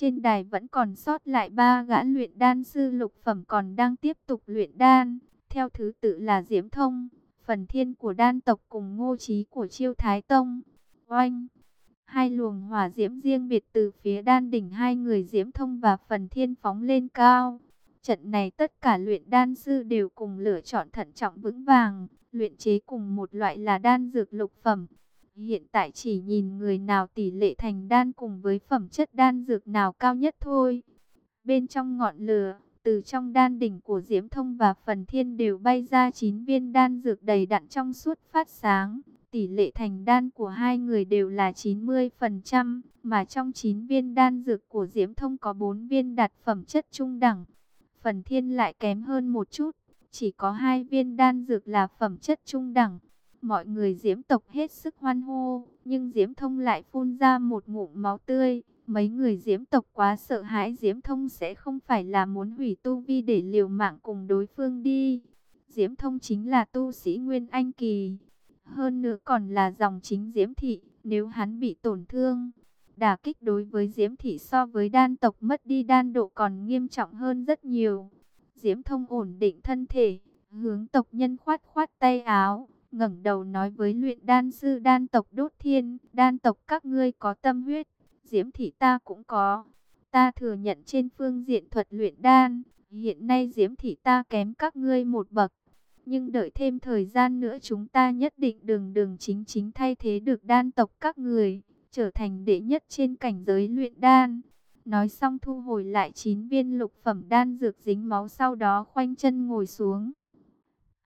Trên đài vẫn còn sót lại ba gã luyện đan sư lục phẩm còn đang tiếp tục luyện đan. Theo thứ tự là Diễm Thông, Phần Thiên của đan tộc cùng Ngô Trí của Chiêu Thái Tông. Oanh! Hai luồng hỏa diễm riêng biệt từ phía đan đỉnh hai người Diễm Thông và Phần Thiên phóng lên cao. Trận này tất cả luyện đan sư đều cùng lựa chọn thận trọng vững vàng, luyện chế cùng một loại là đan dược lục phẩm. Hiện tại chỉ nhìn người nào tỷ lệ thành đan cùng với phẩm chất đan dược nào cao nhất thôi. Bên trong ngọn lửa, từ trong đan đỉnh của Diễm Thông và Phần Thiên đều bay ra 9 viên đan dược đầy đặn trong suốt phát sáng. Tỷ lệ thành đan của hai người đều là 90%, mà trong 9 viên đan dược của Diễm Thông có 4 viên đạt phẩm chất trung đẳng. Phần Thiên lại kém hơn một chút, chỉ có hai viên đan dược là phẩm chất trung đẳng. Mọi người Diễm tộc hết sức hoan hô, nhưng Diễm Thông lại phun ra một ngụm máu tươi. Mấy người Diễm tộc quá sợ hãi Diễm Thông sẽ không phải là muốn hủy tu vi để liều mạng cùng đối phương đi. Diễm Thông chính là tu sĩ Nguyên Anh Kỳ. Hơn nữa còn là dòng chính Diễm Thị, nếu hắn bị tổn thương. Đả kích đối với Diễm Thị so với đan tộc mất đi đan độ còn nghiêm trọng hơn rất nhiều. Diễm Thông ổn định thân thể, hướng tộc nhân khoát khoát tay áo, ngẩng đầu nói với luyện đan sư đan tộc đốt thiên, đan tộc các ngươi có tâm huyết, diễm thị ta cũng có. Ta thừa nhận trên phương diện thuật luyện đan, hiện nay diễm thị ta kém các ngươi một bậc. Nhưng đợi thêm thời gian nữa chúng ta nhất định đường đường chính chính thay thế được đan tộc các người, trở thành đệ nhất trên cảnh giới luyện đan. Nói xong thu hồi lại 9 viên lục phẩm đan dược dính máu sau đó khoanh chân ngồi xuống.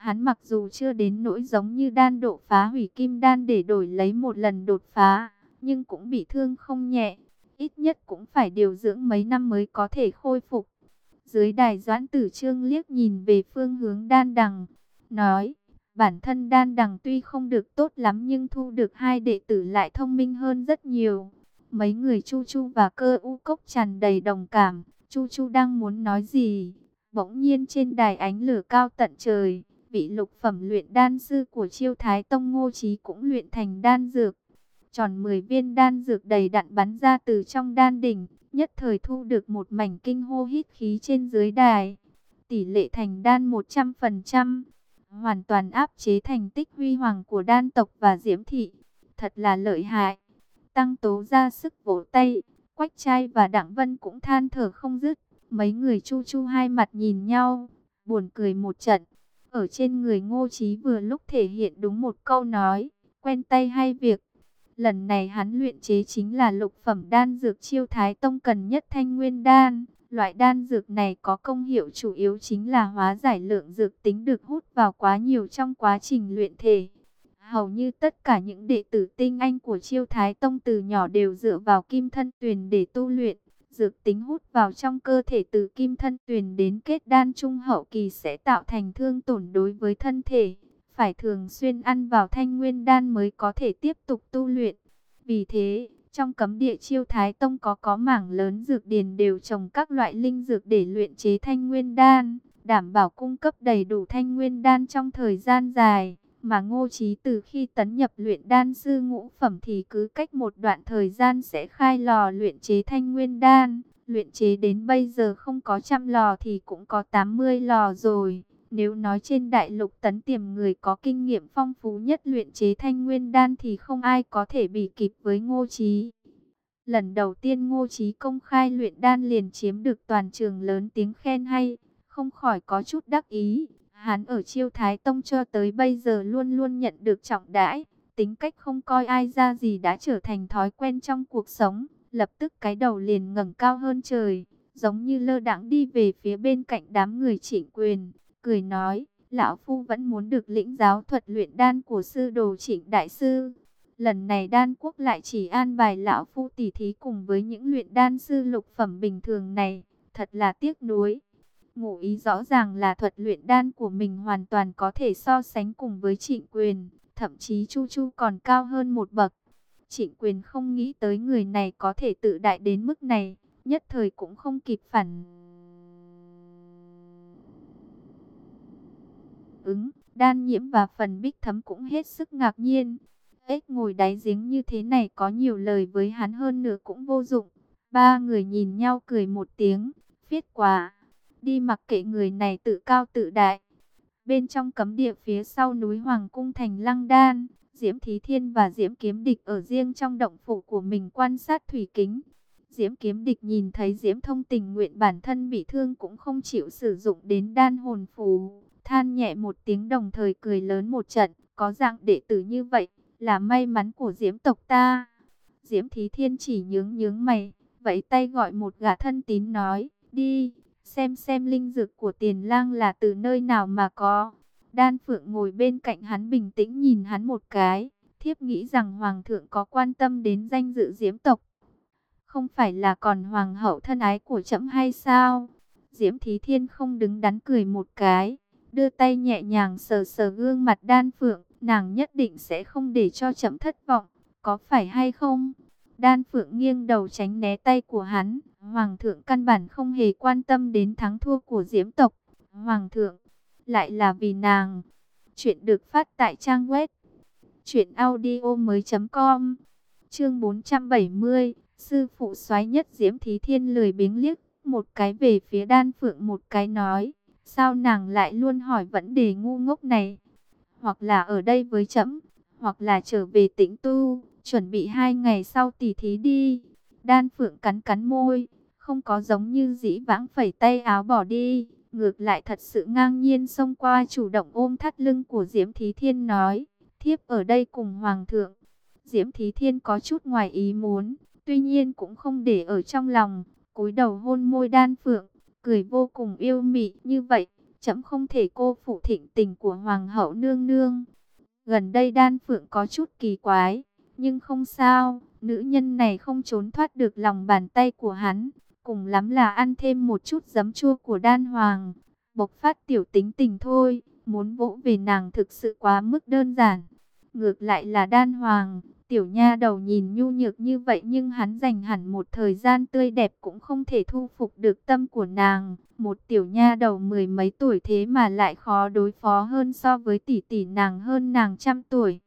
Hắn mặc dù chưa đến nỗi giống như đan độ phá hủy kim đan để đổi lấy một lần đột phá, nhưng cũng bị thương không nhẹ. Ít nhất cũng phải điều dưỡng mấy năm mới có thể khôi phục. Dưới đài doãn tử trương liếc nhìn về phương hướng đan đằng, nói, bản thân đan đằng tuy không được tốt lắm nhưng thu được hai đệ tử lại thông minh hơn rất nhiều. Mấy người Chu Chu và cơ u cốc tràn đầy đồng cảm, Chu Chu đang muốn nói gì, bỗng nhiên trên đài ánh lửa cao tận trời vị lục phẩm luyện đan sư của chiêu thái tông ngô trí cũng luyện thành đan dược. Tròn 10 viên đan dược đầy đặn bắn ra từ trong đan đỉnh, nhất thời thu được một mảnh kinh hô hít khí trên dưới đài. Tỷ lệ thành đan 100%, hoàn toàn áp chế thành tích huy hoàng của đan tộc và diễm thị. Thật là lợi hại. Tăng tố ra sức vỗ tay, quách trai và đặng vân cũng than thở không dứt. Mấy người chu chu hai mặt nhìn nhau, buồn cười một trận. Ở trên người ngô trí vừa lúc thể hiện đúng một câu nói, quen tay hay việc. Lần này hắn luyện chế chính là lục phẩm đan dược chiêu thái tông cần nhất thanh nguyên đan. Loại đan dược này có công hiệu chủ yếu chính là hóa giải lượng dược tính được hút vào quá nhiều trong quá trình luyện thể. Hầu như tất cả những đệ tử tinh anh của chiêu thái tông từ nhỏ đều dựa vào kim thân tuyền để tu luyện dược tính hút vào trong cơ thể từ kim thân tuyền đến kết đan trung hậu kỳ sẽ tạo thành thương tổn đối với thân thể. Phải thường xuyên ăn vào thanh nguyên đan mới có thể tiếp tục tu luyện. Vì thế, trong cấm địa chiêu thái tông có có mảng lớn dược điền đều trồng các loại linh dược để luyện chế thanh nguyên đan, đảm bảo cung cấp đầy đủ thanh nguyên đan trong thời gian dài. Mà ngô trí từ khi tấn nhập luyện đan sư ngũ phẩm thì cứ cách một đoạn thời gian sẽ khai lò luyện chế thanh nguyên đan. Luyện chế đến bây giờ không có trăm lò thì cũng có 80 lò rồi. Nếu nói trên đại lục tấn tiềm người có kinh nghiệm phong phú nhất luyện chế thanh nguyên đan thì không ai có thể bị kịp với ngô trí. Lần đầu tiên ngô trí công khai luyện đan liền chiếm được toàn trường lớn tiếng khen hay, không khỏi có chút đắc ý. Hắn ở chiêu thái tông cho tới bây giờ luôn luôn nhận được trọng đãi, tính cách không coi ai ra gì đã trở thành thói quen trong cuộc sống, lập tức cái đầu liền ngẩng cao hơn trời, giống như lơ đãng đi về phía bên cạnh đám người trịnh quyền, cười nói, lão phu vẫn muốn được lĩnh giáo thuật luyện đan của sư đồ trịnh đại sư. Lần này đan quốc lại chỉ an bài lão phu tỉ thí cùng với những luyện đan sư lục phẩm bình thường này, thật là tiếc nuối. Ngụ ý rõ ràng là thuật luyện đan của mình hoàn toàn có thể so sánh cùng với trịnh quyền, thậm chí Chu Chu còn cao hơn một bậc. Trịnh quyền không nghĩ tới người này có thể tự đại đến mức này, nhất thời cũng không kịp phản. Ứng, đan nhiễm và phần bích thấm cũng hết sức ngạc nhiên. Ếch ngồi đáy giếng như thế này có nhiều lời với hắn hơn nữa cũng vô dụng. Ba người nhìn nhau cười một tiếng, viết quả. Đi mặc kệ người này tự cao tự đại. Bên trong cấm địa phía sau núi Hoàng Cung Thành Lăng Đan, Diễm Thí Thiên và Diễm Kiếm Địch ở riêng trong động phủ của mình quan sát thủy kính. Diễm Kiếm Địch nhìn thấy Diễm Thông tình nguyện bản thân bị thương cũng không chịu sử dụng đến đan hồn phù, than nhẹ một tiếng đồng thời cười lớn một trận, có dạng đệ tử như vậy, là may mắn của Diễm tộc ta. Diễm Thí Thiên chỉ nhướng nhướng mày, vẫy tay gọi một gã thân tín nói, đi, xem xem linh dược của tiền lang là từ nơi nào mà có. Đan Phượng ngồi bên cạnh hắn bình tĩnh nhìn hắn một cái, thiếp nghĩ rằng Hoàng thượng có quan tâm đến danh dự Diễm tộc. Không phải là còn Hoàng hậu thân ái của trẫm hay sao? Diễm Thí Thiên không đứng đắn cười một cái, đưa tay nhẹ nhàng sờ sờ gương mặt Đan Phượng, nàng nhất định sẽ không để cho trẫm thất vọng, có phải hay không? Đan Phượng nghiêng đầu tránh né tay của hắn. Hoàng thượng căn bản không hề quan tâm đến thắng thua của diễm tộc. Hoàng thượng, lại là vì nàng. Chuyện được phát tại trang web. Chuyện audio mới com. Chương 470. Sư phụ soái nhất diễm thí thiên lười biếng liếc. Một cái về phía đan phượng một cái nói. Sao nàng lại luôn hỏi vấn đề ngu ngốc này? Hoặc là ở đây với chấm. Hoặc là trở về tĩnh tu chuẩn bị hai ngày sau tỉ thí đi. Đan Phượng cắn cắn môi, không có giống như dĩ vãng phẩy tay áo bỏ đi, ngược lại thật sự ngang nhiên xông qua chủ động ôm thắt lưng của Diễm Thí Thiên nói, thiếp ở đây cùng Hoàng thượng. Diễm Thí Thiên có chút ngoài ý muốn, tuy nhiên cũng không để ở trong lòng, cúi đầu hôn môi Đan Phượng, cười vô cùng yêu mị như vậy, chấm không thể cô phụ thịnh tình của Hoàng hậu nương nương. Gần đây Đan Phượng có chút kỳ quái, nhưng không sao, nữ nhân này không trốn thoát được lòng bàn tay của hắn. Cùng lắm là ăn thêm một chút giấm chua của đan hoàng. Bộc phát tiểu tính tình thôi, muốn vỗ về nàng thực sự quá mức đơn giản. Ngược lại là đan hoàng, tiểu nha đầu nhìn nhu nhược như vậy nhưng hắn dành hẳn một thời gian tươi đẹp cũng không thể thu phục được tâm của nàng. Một tiểu nha đầu mười mấy tuổi thế mà lại khó đối phó hơn so với tỷ tỷ nàng hơn nàng trăm tuổi.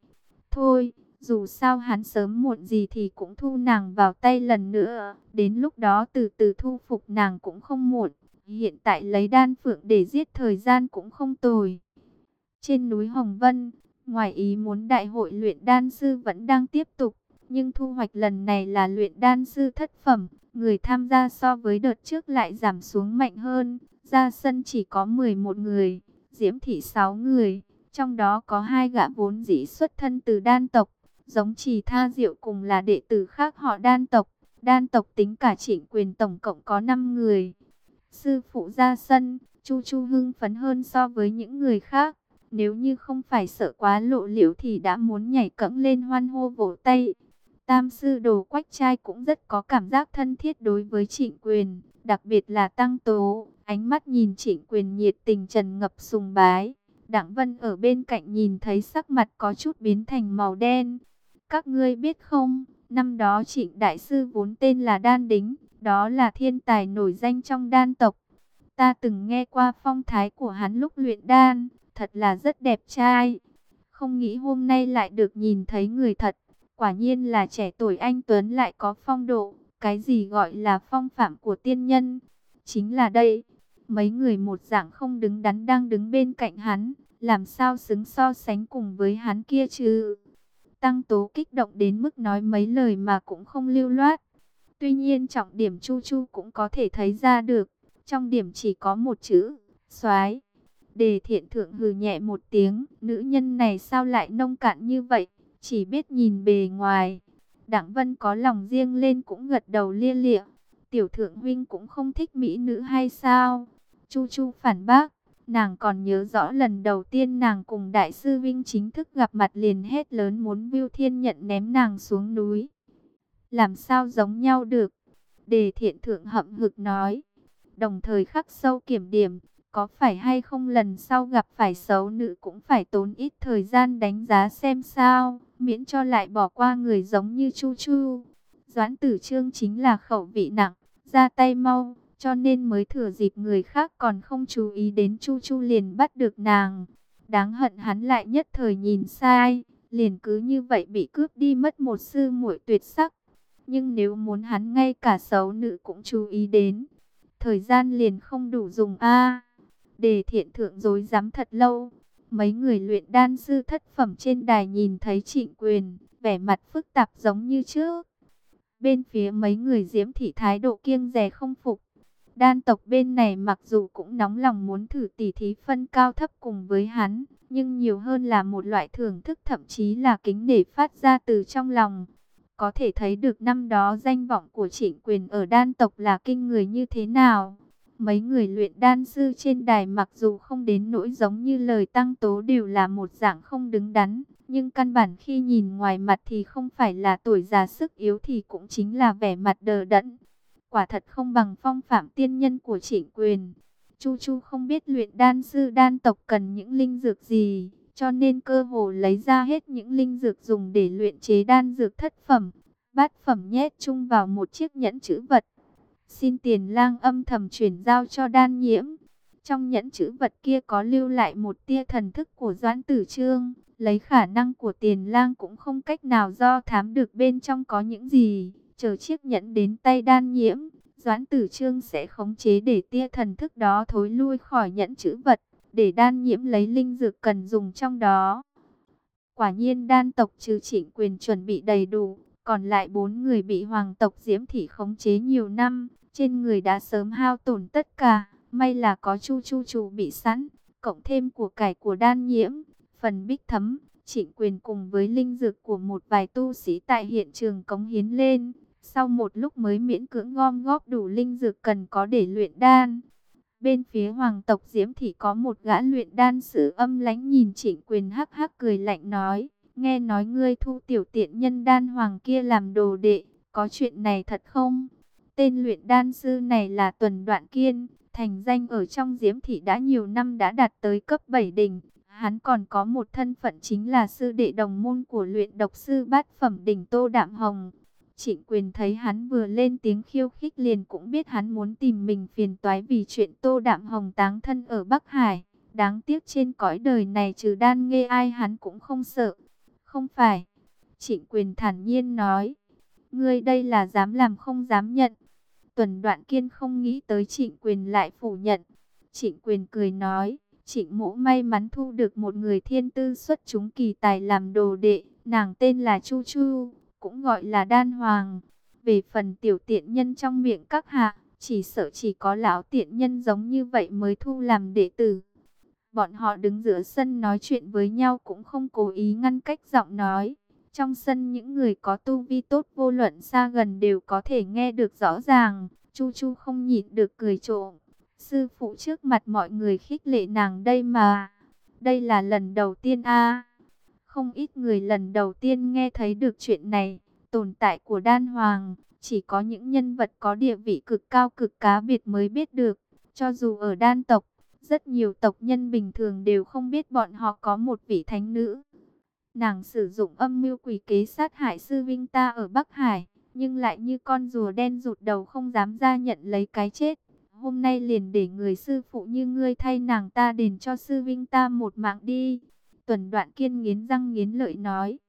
Thôi, dù sao hắn sớm muộn gì thì cũng thu nàng vào tay lần nữa. Đến lúc đó từ từ thu phục nàng cũng không muộn. Hiện tại lấy đan phượng để giết thời gian cũng không tồi. Trên núi Hồng Vân, ngoài ý muốn đại hội luyện đan sư vẫn đang tiếp tục. Nhưng thu hoạch lần này là luyện đan sư thất phẩm. Người tham gia so với đợt trước lại giảm xuống mạnh hơn. Ra sân chỉ có 11 người, diễm thị 6 người. Trong đó có hai gã vốn dĩ xuất thân từ đan tộc Giống trì tha diệu cùng là đệ tử khác họ đan tộc. Đan tộc tính cả trịnh quyền tổng cộng có 5 người. Sư phụ ra sân, Chu Chu hưng phấn hơn so với những người khác. Nếu như không phải sợ quá lộ liễu thì đã muốn nhảy cẫng lên hoan hô vỗ tay. Tam sư đồ quách trai cũng rất có cảm giác thân thiết đối với trịnh quyền, đặc biệt là tăng tố, ánh mắt nhìn trịnh quyền nhiệt tình trần ngập sùng bái. Đặng Vân ở bên cạnh nhìn thấy sắc mặt có chút biến thành màu đen, các ngươi biết không, năm đó trịnh đại sư vốn tên là Đan Đính, đó là thiên tài nổi danh trong đan tộc. Ta từng nghe qua phong thái của hắn lúc luyện đan, thật là rất đẹp trai. Không nghĩ hôm nay lại được nhìn thấy người thật, quả nhiên là trẻ tuổi anh Tuấn lại có phong độ, cái gì gọi là phong phạm của tiên nhân. Chính là đây, mấy người một dạng không đứng đắn đang đứng bên cạnh hắn, làm sao xứng so sánh cùng với hắn kia chứ. Tăng Tố kích động đến mức nói mấy lời mà cũng không lưu loát. Tuy nhiên trọng điểm Chu Chu cũng có thể thấy ra được. Trong điểm chỉ có một chữ, soái Đề thiện thượng hừ nhẹ một tiếng, nữ nhân này sao lại nông cạn như vậy, chỉ biết nhìn bề ngoài. Đặng Vân có lòng riêng lên cũng gật đầu lia lịa. Tiểu thượng huynh cũng không thích mỹ nữ hay sao? Chu Chu phản bác, Nàng còn nhớ rõ lần đầu tiên nàng cùng Đại sư Vinh chính thức gặp mặt liền hết lớn muốn Viu Thiên nhận ném nàng xuống núi. Làm sao giống nhau được? Đề thiện thượng hậm hực nói. Đồng thời khắc sâu kiểm điểm, có phải hay không lần sau gặp phải xấu nữ cũng phải tốn ít thời gian đánh giá xem sao, miễn cho lại bỏ qua người giống như Chu Chu. Doãn tử trương chính là khẩu vị nặng, ra tay mau cho nên mới thừa dịp người khác còn không chú ý đến Chu Chu liền bắt được nàng. Đáng hận hắn lại nhất thời nhìn sai, liền cứ như vậy bị cướp đi mất một sư muội tuyệt sắc. Nhưng nếu muốn hắn ngay cả xấu nữ cũng chú ý đến, thời gian liền không đủ dùng a. Đề thiện thượng dối dám thật lâu. Mấy người luyện đan sư thất phẩm trên đài nhìn thấy trịnh quyền, vẻ mặt phức tạp giống như trước. Bên phía mấy người diễm thị thái độ kiêng rè không phục. Đan tộc bên này mặc dù cũng nóng lòng muốn thử tỉ thí phân cao thấp cùng với hắn, nhưng nhiều hơn là một loại thưởng thức thậm chí là kính nể phát ra từ trong lòng. Có thể thấy được năm đó danh vọng của trịnh quyền ở đan tộc là kinh người như thế nào. Mấy người luyện đan sư trên đài mặc dù không đến nỗi giống như lời tăng tố đều là một dạng không đứng đắn. Nhưng căn bản khi nhìn ngoài mặt thì không phải là tuổi già sức yếu thì cũng chính là vẻ mặt đờ đẫn. Quả thật không bằng phong phạm tiên nhân của trịnh quyền. Chu Chu không biết luyện đan sư đan tộc cần những linh dược gì, cho nên cơ hồ lấy ra hết những linh dược dùng để luyện chế đan dược thất phẩm, bát phẩm nhét chung vào một chiếc nhẫn chữ vật. Xin tiền lang âm thầm chuyển giao cho đan nhiễm. Trong nhẫn chữ vật kia có lưu lại một tia thần thức của Doãn Tử Trương. Lấy khả năng của tiền lang cũng không cách nào do thám được bên trong có những gì. Chờ chiếc nhẫn đến tay đan nhiễm, Doãn Tử Trương sẽ khống chế để tia thần thức đó thối lui khỏi nhẫn chữ vật. Để đan nhiễm lấy linh dược cần dùng trong đó. Quả nhiên đan tộc trừ trịnh quyền chuẩn bị đầy đủ, còn lại bốn người bị hoàng tộc Diễm Thị khống chế nhiều năm, trên người đã sớm hao tổn tất cả, may là có chu chu chủ bị sẵn, cộng thêm của cải của đan nhiễm, phần bích thấm, trịnh quyền cùng với linh dược của một vài tu sĩ tại hiện trường cống hiến lên, sau một lúc mới miễn cưỡng gom góp đủ linh dược cần có để luyện đan. Bên phía hoàng tộc Diễm Thị có một gã luyện đan sử âm lánh nhìn trịnh quyền hắc hắc cười lạnh nói, nghe nói ngươi thu tiểu tiện nhân đan hoàng kia làm đồ đệ, có chuyện này thật không? Tên luyện đan sư này là Tuần Đoạn Kiên, thành danh ở trong Diễm Thị đã nhiều năm đã đạt tới cấp 7 đỉnh. Hắn còn có một thân phận chính là sư đệ đồng môn của luyện độc sư bát phẩm đỉnh Tô Đạm Hồng. Trịnh quyền thấy hắn vừa lên tiếng khiêu khích liền cũng biết hắn muốn tìm mình phiền toái vì chuyện Tô Đạm Hồng táng thân ở Bắc Hải. Đáng tiếc trên cõi đời này trừ đan nghe ai hắn cũng không sợ. Không phải. Trịnh quyền thản nhiên nói. Ngươi đây là dám làm không dám nhận. Tuần Đoạn Kiên không nghĩ tới Trịnh Quyền lại phủ nhận. Trịnh Quyền cười nói, Trịnh Mỗ may mắn thu được một người thiên tư xuất chúng kỳ tài làm đồ đệ, nàng tên là Chu Chu, cũng gọi là Đan Hoàng. Về phần tiểu tiện nhân trong miệng các hạ, chỉ sợ chỉ có lão tiện nhân giống như vậy mới thu làm đệ tử. Bọn họ đứng giữa sân nói chuyện với nhau cũng không cố ý ngăn cách giọng nói. Trong sân những người có tu vi tốt vô luận xa gần đều có thể nghe được rõ ràng. Chu Chu không nhịn được cười trộm. Sư phụ trước mặt mọi người khích lệ nàng đây mà. Đây là lần đầu tiên a không ít người lần đầu tiên nghe thấy được chuyện này. Tồn tại của đan hoàng. Chỉ có những nhân vật có địa vị cực cao cực cá biệt mới biết được. Cho dù ở đan tộc, rất nhiều tộc nhân bình thường đều không biết bọn họ có một vị thánh nữ. Nàng sử dụng âm mưu quỷ kế sát hại sư vinh ta ở Bắc Hải, nhưng lại như con rùa đen rụt đầu không dám ra nhận lấy cái chết. Hôm nay liền để người sư phụ như ngươi thay nàng ta đền cho sư vinh ta một mạng đi. Tuần đoạn kiên nghiến răng nghiến lợi nói.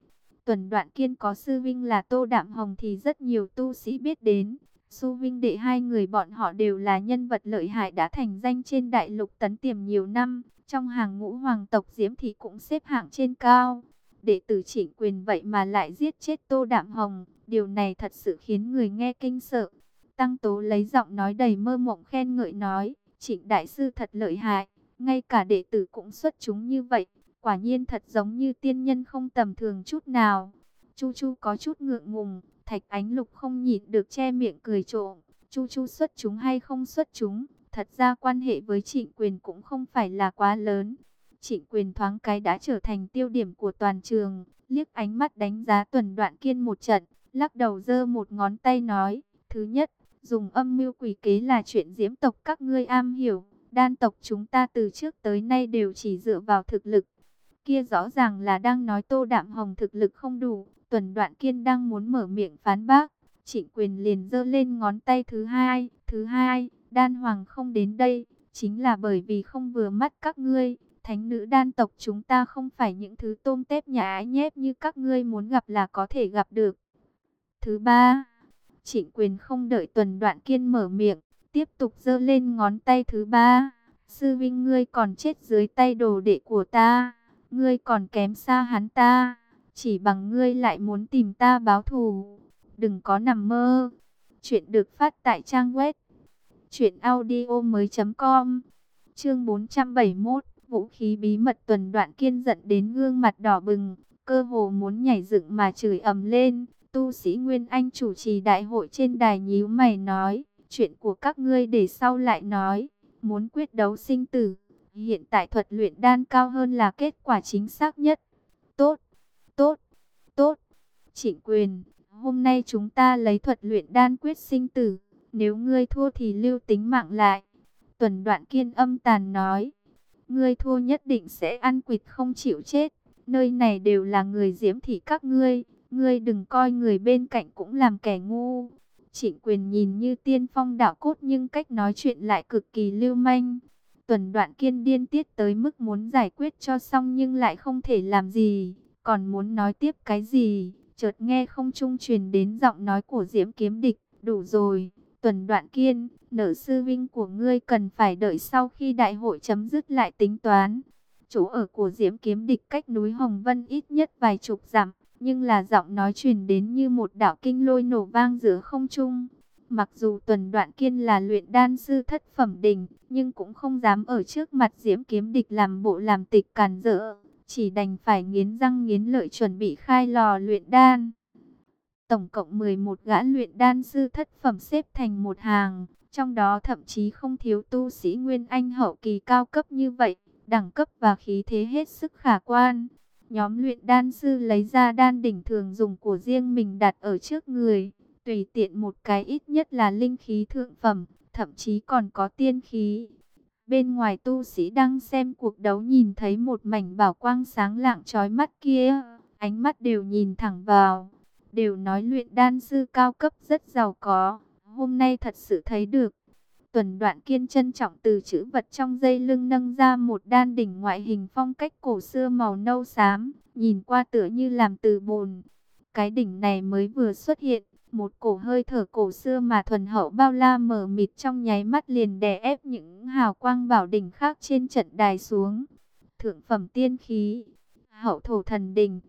Tuần đoạn kiên có sư vinh là tô đạm hồng thì rất nhiều tu sĩ biết đến. Su vinh đệ hai người bọn họ đều là nhân vật lợi hại đã thành danh trên đại lục tấn tiềm nhiều năm. Trong hàng ngũ hoàng tộc Diễm thì cũng xếp hạng trên cao đệ tử chỉnh quyền vậy mà lại giết chết Tô Đạm Hồng. Điều này thật sự khiến người nghe kinh sợ. Tăng Tố lấy giọng nói đầy mơ mộng khen ngợi nói, trịnh đại sư thật lợi hại, ngay cả đệ tử cũng xuất chúng như vậy. Quả nhiên thật giống như tiên nhân không tầm thường chút nào. Chu Chu có chút ngượng ngùng, Thạch Ánh Lục không nhịn được che miệng cười trộm. Chu Chu xuất chúng hay không xuất chúng, thật ra quan hệ với trịnh quyền cũng không phải là quá lớn. Trịnh quyền thoáng cái đã trở thành tiêu điểm của toàn trường, liếc ánh mắt đánh giá tuần đoạn kiên một trận, lắc đầu giơ một ngón tay nói, thứ nhất, dùng âm mưu quỷ kế là chuyện diễm tộc các ngươi am hiểu, đan tộc chúng ta từ trước tới nay đều chỉ dựa vào thực lực. Kia rõ ràng là đang nói tô đạm hồng thực lực không đủ, tuần đoạn kiên đang muốn mở miệng phán bác. Trịnh quyền liền giơ lên ngón tay thứ hai, thứ hai, đan hoàng không đến đây, chính là bởi vì không vừa mắt các ngươi thánh nữ đan tộc chúng ta không phải những thứ tôm tép nhà ái nhép như các ngươi muốn gặp là có thể gặp được. Thứ ba, Trịnh quyền không đợi tuần đoạn kiên mở miệng, tiếp tục giơ lên ngón tay thứ ba. Sư vinh ngươi còn chết dưới tay đồ đệ của ta, ngươi còn kém xa hắn ta, chỉ bằng ngươi lại muốn tìm ta báo thù, đừng có nằm mơ. Chuyện được phát tại trang web truyệnaudiomoi.com. Chương 471, vũ khí bí mật tuần đoạn kiên giận đến gương mặt đỏ bừng, cơ hồ muốn nhảy dựng mà chửi ầm lên. Tu sĩ Nguyên Anh chủ trì đại hội trên đài nhíu mày nói, chuyện của các ngươi để sau lại nói, muốn quyết đấu sinh tử, hiện tại thuật luyện đan cao hơn là kết quả chính xác nhất. Tốt, tốt, tốt. Trịnh quyền, hôm nay chúng ta lấy thuật luyện đan quyết sinh tử, nếu ngươi thua thì lưu tính mạng lại. Tuần đoạn kiên âm tàn nói, ngươi thua nhất định sẽ ăn quỵt không chịu chết, nơi này đều là người diễm thị các ngươi Ngươi đừng coi người bên cạnh cũng làm kẻ ngu. Trịnh quyền nhìn như tiên phong đạo cốt nhưng cách nói chuyện lại cực kỳ lưu manh. Tuần đoạn kiên điên tiết tới mức muốn giải quyết cho xong nhưng lại không thể làm gì. Còn muốn nói tiếp cái gì? Chợt nghe không trung truyền đến giọng nói của Diễm Kiếm Địch. Đủ rồi, tuần đoạn kiên, nợ sư vinh của ngươi cần phải đợi sau khi đại hội chấm dứt lại tính toán. Chỗ ở của Diễm Kiếm Địch cách núi Hồng Vân ít nhất vài chục dặm nhưng là giọng nói truyền đến như một đạo kinh lôi nổ vang giữa không trung. Mặc dù tuần đoạn kiên là luyện đan sư thất phẩm đỉnh, nhưng cũng không dám ở trước mặt diễm kiếm địch làm bộ làm tịch càn rỡ, chỉ đành phải nghiến răng nghiến lợi chuẩn bị khai lò luyện đan. Tổng cộng 11 gã luyện đan sư thất phẩm xếp thành một hàng, trong đó thậm chí không thiếu tu sĩ Nguyên Anh hậu kỳ cao cấp như vậy, đẳng cấp và khí thế hết sức khả quan. Nhóm luyện đan sư lấy ra đan đỉnh thường dùng của riêng mình đặt ở trước người. Tùy tiện một cái ít nhất là linh khí thượng phẩm, thậm chí còn có tiên khí. Bên ngoài tu sĩ đang xem cuộc đấu nhìn thấy một mảnh bảo quang sáng lạng trói mắt kia. Ánh mắt đều nhìn thẳng vào. Đều nói luyện đan sư cao cấp rất giàu có. Hôm nay thật sự thấy được. Tuần đoạn kiên trân trọng từ chữ vật trong dây lưng nâng ra một đan đỉnh ngoại hình phong cách cổ xưa màu nâu xám, nhìn qua tựa như làm từ bồn. Cái đỉnh này mới vừa xuất hiện, một cổ hơi thở cổ xưa mà thuần hậu bao la mở mịt trong nháy mắt liền đè ép những hào quang bảo đỉnh khác trên trận đài xuống. Thượng phẩm tiên khí, hậu thổ thần đỉnh,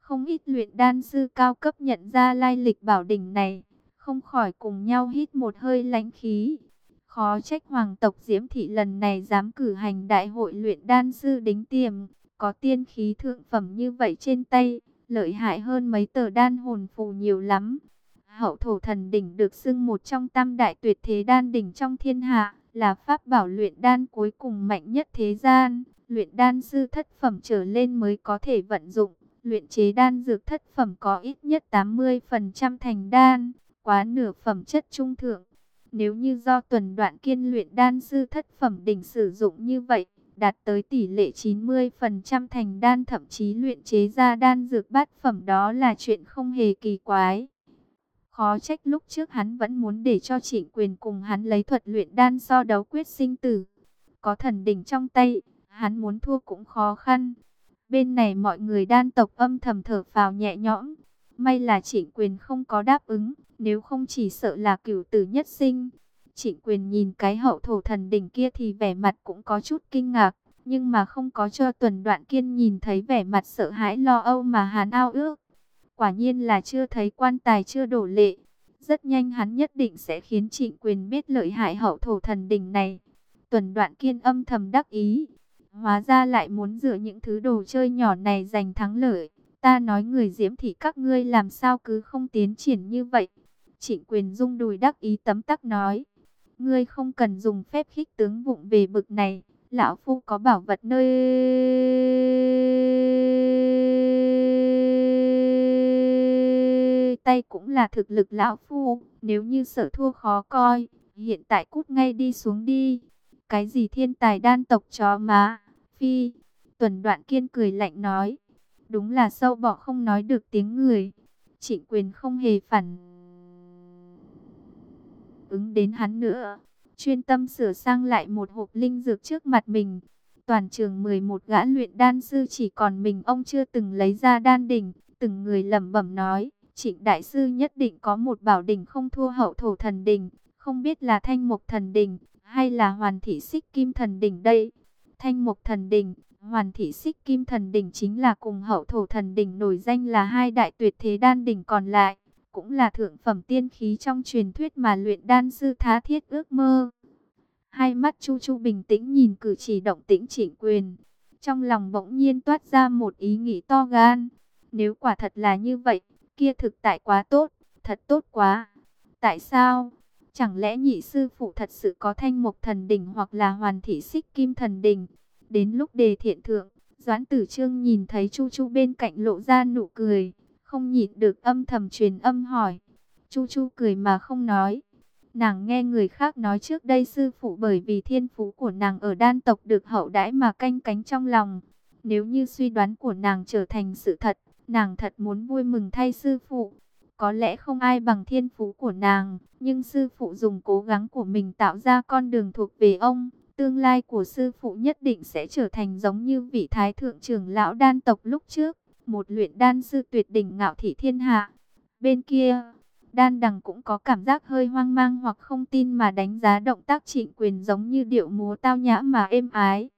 không ít luyện đan sư cao cấp nhận ra lai lịch bảo đỉnh này, không khỏi cùng nhau hít một hơi lãnh khí. Khó trách hoàng tộc Diễm Thị lần này dám cử hành đại hội luyện đan sư đính tiềm, có tiên khí thượng phẩm như vậy trên tay, lợi hại hơn mấy tờ đan hồn phù nhiều lắm. Hậu thổ thần đỉnh được xưng một trong tam đại tuyệt thế đan đỉnh trong thiên hạ, là pháp bảo luyện đan cuối cùng mạnh nhất thế gian. Luyện đan sư thất phẩm trở lên mới có thể vận dụng, luyện chế đan dược thất phẩm có ít nhất 80% thành đan, quá nửa phẩm chất trung thượng. Nếu như do tuần đoạn kiên luyện đan sư thất phẩm đỉnh sử dụng như vậy, đạt tới tỷ lệ 90% thành đan thậm chí luyện chế ra đan dược bát phẩm đó là chuyện không hề kỳ quái. Khó trách lúc trước hắn vẫn muốn để cho trịnh quyền cùng hắn lấy thuật luyện đan so đấu quyết sinh tử. Có thần đỉnh trong tay, hắn muốn thua cũng khó khăn. Bên này mọi người đan tộc âm thầm thở phào nhẹ nhõm. May là trịnh quyền không có đáp ứng, nếu không chỉ sợ là cửu tử nhất sinh. Trịnh quyền nhìn cái hậu thổ thần đỉnh kia thì vẻ mặt cũng có chút kinh ngạc, nhưng mà không có cho tuần đoạn kiên nhìn thấy vẻ mặt sợ hãi lo âu mà hắn ao ước. Quả nhiên là chưa thấy quan tài chưa đổ lệ. Rất nhanh hắn nhất định sẽ khiến trịnh quyền biết lợi hại hậu thổ thần đỉnh này. Tuần đoạn kiên âm thầm đắc ý. Hóa ra lại muốn dựa những thứ đồ chơi nhỏ này giành thắng lợi. Ta nói người diễm thì các ngươi làm sao cứ không tiến triển như vậy. Trịnh quyền dung đùi đắc ý tấm tắc nói. Ngươi không cần dùng phép khích tướng vụng về bực này. Lão Phu có bảo vật nơi... Tay cũng là thực lực Lão Phu. Nếu như sở thua khó coi. Hiện tại cút ngay đi xuống đi. Cái gì thiên tài đan tộc chó má. Phi. Tuần đoạn kiên cười lạnh nói. Đúng là sâu bọ không nói được tiếng người. Trịnh quyền không hề phản ứng đến hắn nữa. Chuyên tâm sửa sang lại một hộp linh dược trước mặt mình. Toàn trường 11 gã luyện đan sư chỉ còn mình, ông chưa từng lấy ra đan đỉnh. Từng người lẩm bẩm nói. Trịnh Đại Sư nhất định có một bảo đỉnh không thua hậu thổ thần đỉnh, không biết là thanh mục thần đỉnh hay là hoàn thị xích kim thần đỉnh đây. Thanh mục thần đỉnh, hoàn thị xích kim thần đỉnh chính là cùng hậu thổ thần đỉnh nổi danh là hai đại tuyệt thế đan đỉnh còn lại, cũng là thượng phẩm tiên khí trong truyền thuyết mà luyện đan sư thá thiết ước mơ. Hai mắt Chu Chu bình tĩnh nhìn cử chỉ động tĩnh trịnh quyền. Trong lòng bỗng nhiên toát ra một ý nghĩ to gan. Nếu quả thật là như vậy, kia thực tại quá tốt, thật tốt quá. Tại sao? Chẳng lẽ nhị sư phụ thật sự có thanh mục thần đỉnh hoặc là hoàn thị xích kim thần đỉnh? Đến lúc đề thiện thượng, Doãn Tử Trương nhìn thấy Chu Chu bên cạnh lộ ra nụ cười, không nhịn được âm thầm truyền âm hỏi. Chu Chu cười mà không nói. Nàng nghe người khác nói trước đây sư phụ bởi vì thiên phú của nàng ở đan tộc được hậu đãi mà canh cánh trong lòng. Nếu như suy đoán của nàng trở thành sự thật, nàng thật muốn vui mừng thay sư phụ. Có lẽ không ai bằng thiên phú của nàng, nhưng sư phụ dùng cố gắng của mình tạo ra con đường thuộc về ông. Tương lai của sư phụ nhất định sẽ trở thành giống như vị thái thượng trưởng lão đan tộc lúc trước, một luyện đan sư tuyệt đỉnh ngạo thị thiên hạ. Bên kia, đan đằng cũng có cảm giác hơi hoang mang hoặc không tin mà đánh giá động tác trịnh quyền giống như điệu múa tao nhã mà êm ái.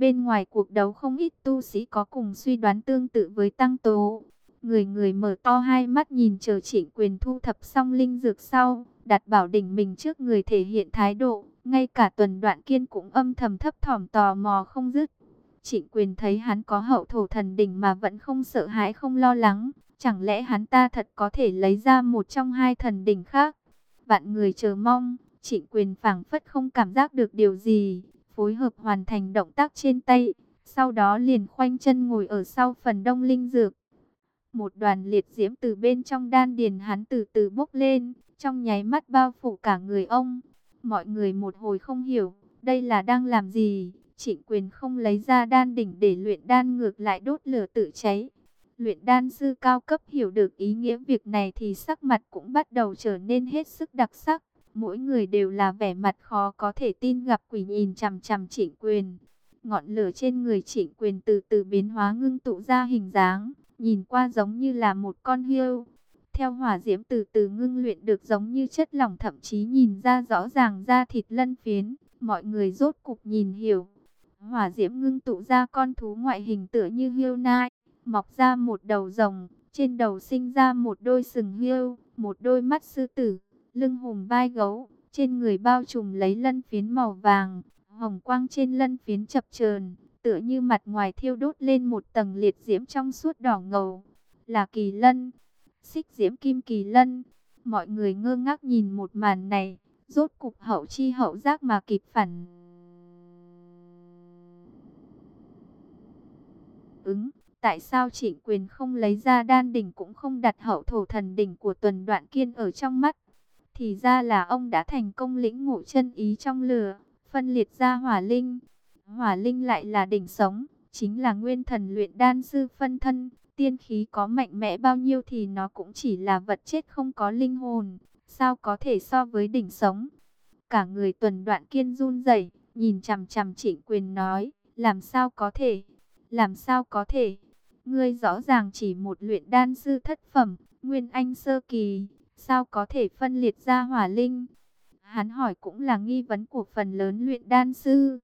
Bên ngoài cuộc đấu không ít tu sĩ có cùng suy đoán tương tự với tăng tố. Người người mở to hai mắt nhìn chờ trịnh quyền thu thập xong linh dược sau, đặt bảo đỉnh mình trước người thể hiện thái độ. Ngay cả tuần đoạn kiên cũng âm thầm thấp thỏm tò mò không dứt. Trịnh quyền thấy hắn có hậu thổ thần đỉnh mà vẫn không sợ hãi không lo lắng. Chẳng lẽ hắn ta thật có thể lấy ra một trong hai thần đỉnh khác? Vạn người chờ mong, trịnh quyền phảng phất không cảm giác được điều gì. Phối hợp hoàn thành động tác trên tay. Sau đó liền khoanh chân ngồi ở sau phần đông linh dược. Một đoàn liệt diễm từ bên trong đan điền hắn từ từ bốc lên, trong nháy mắt bao phủ cả người ông. Mọi người một hồi không hiểu, đây là đang làm gì? Trịnh quyền không lấy ra đan đỉnh để luyện đan ngược lại đốt lửa tự cháy. Luyện đan sư cao cấp hiểu được ý nghĩa việc này thì sắc mặt cũng bắt đầu trở nên hết sức đặc sắc. Mỗi người đều là vẻ mặt khó có thể tin gặp quỷ nhìn chằm chằm trịnh quyền. Ngọn lửa trên người trịnh quyền từ từ biến hóa ngưng tụ ra hình dáng, nhìn qua giống như là một con hiêu. Theo hỏa diễm từ từ ngưng luyện được giống như chất lỏng thậm chí nhìn ra rõ ràng da thịt lân phiến, mọi người rốt cục nhìn hiểu. Hỏa diễm ngưng tụ ra con thú ngoại hình tựa như hiêu nai, mọc ra một đầu rồng, trên đầu sinh ra một đôi sừng hiêu, một đôi mắt sư tử, lưng hùm vai gấu, trên người bao trùm lấy lân phiến màu vàng, hồng quang trên lân phiến chập chờn, tựa như mặt ngoài thiêu đốt lên một tầng liệt diễm trong suốt đỏ ngầu, là kỳ lân xích diễm kim kỳ lân. Mọi người ngơ ngác nhìn một màn này, rốt cục hậu chi hậu giác mà kịp phản. Ứng, tại sao trịnh quyền không lấy ra đan đỉnh cũng không đặt hậu thổ thần đỉnh của tuần đoạn kiên ở trong mắt? Thì ra là ông đã thành công lĩnh ngộ chân ý trong lửa, phân liệt ra hỏa linh. Hỏa linh lại là đỉnh sống, chính là nguyên thần luyện đan sư phân thân Tiên khí có mạnh mẽ bao nhiêu thì nó cũng chỉ là vật chết không có linh hồn. Sao có thể so với đỉnh sống? Cả người tuần đoạn kiên run rẩy nhìn chằm chằm trịnh quyền nói, làm sao có thể? Làm sao có thể? Ngươi rõ ràng chỉ một luyện đan sư thất phẩm, nguyên anh sơ kỳ, sao có thể phân liệt ra hỏa linh? Hắn hỏi cũng là nghi vấn của phần lớn luyện đan sư.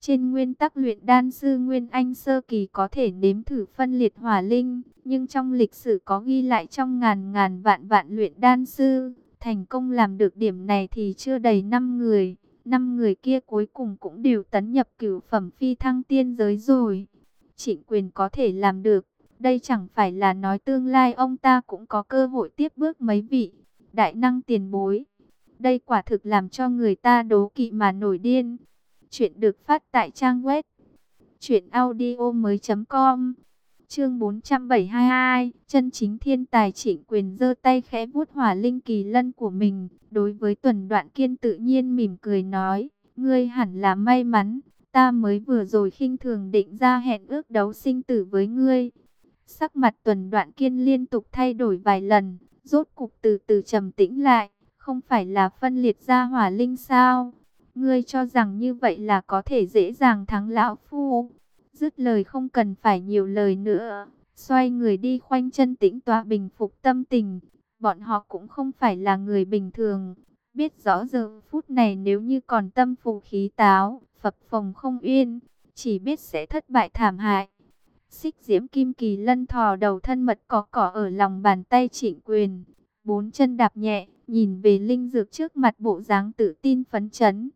Trên nguyên tắc luyện đan sư Nguyên Anh Sơ Kỳ có thể nếm thử phân liệt hỏa linh, nhưng trong lịch sử có ghi lại trong ngàn ngàn vạn vạn luyện đan sư, thành công làm được điểm này thì chưa đầy 5 người. năm người kia cuối cùng cũng đều tấn nhập cửu phẩm phi thăng tiên giới rồi. Trịnh quyền có thể làm được, đây chẳng phải là nói tương lai ông ta cũng có cơ hội tiếp bước mấy vị đại năng tiền bối. Đây quả thực làm cho người ta đố kỵ mà nổi điên. Chuyện được phát tại trang web truyệnaudiomoi.com. Chương 472, chân chính thiên tài Trịnh Quyền giơ tay khẽ vuốt hỏa linh kỳ lân của mình, đối với Tuần Đoạn Kiên tự nhiên mỉm cười nói, ngươi hẳn là may mắn, ta mới vừa rồi khinh thường định ra hẹn ước đấu sinh tử với ngươi. Sắc mặt Tuần Đoạn Kiên liên tục thay đổi vài lần, rốt cục từ từ trầm tĩnh lại, không phải là phân liệt ra hỏa linh sao? Ngươi cho rằng như vậy là có thể dễ dàng thắng lão phu. Dứt lời không cần phải nhiều lời nữa. xoay người đi khoanh chân tĩnh tọa bình phục tâm tình. Bọn họ cũng không phải là người bình thường, biết rõ giờ phút này nếu như còn tâm phù khí táo, phập phồng không yên, chỉ biết sẽ thất bại thảm hại. Xích diễm kim kỳ lân thò đầu thân mật có cỏ ở lòng bàn tay trịnh quyền, bốn chân đạp nhẹ, nhìn về linh dược trước mặt bộ dáng tự tin phấn chấn.